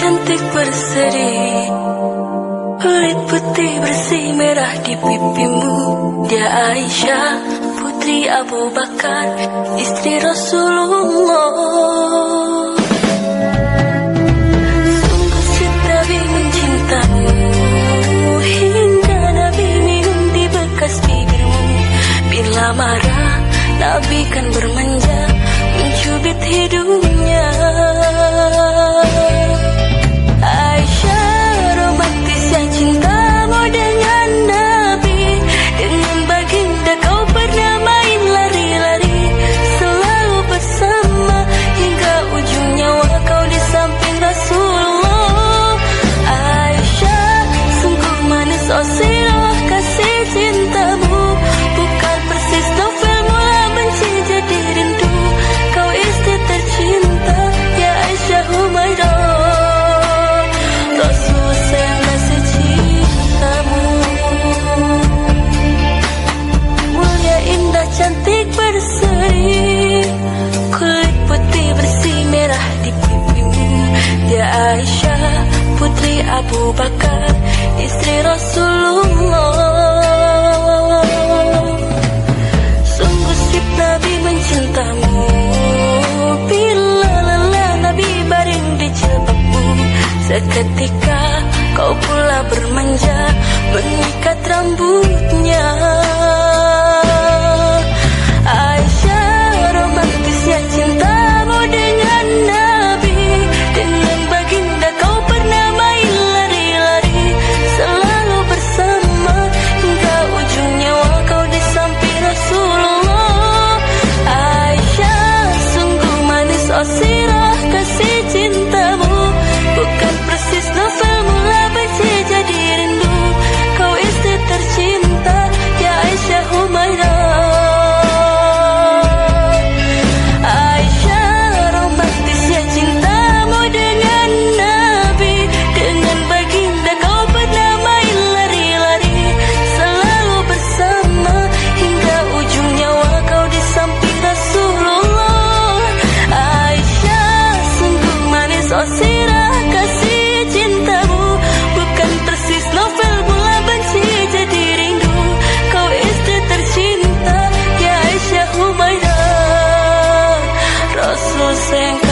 cantik berseri. Kulit putih bersih merah di pipimu. Dia Aisyah putri Abu Bakar Istri Rasulullah. Marah Nabi kan bermanja Mencubit hidungnya Dia Aisyah putri Abu Bakar Istri Rasulullah. Sungguh sip Nabi mencintamu. Bila lelah Nabi baring di jilbabmu Seketika kau pula bermanja Mengikat rambutnya você.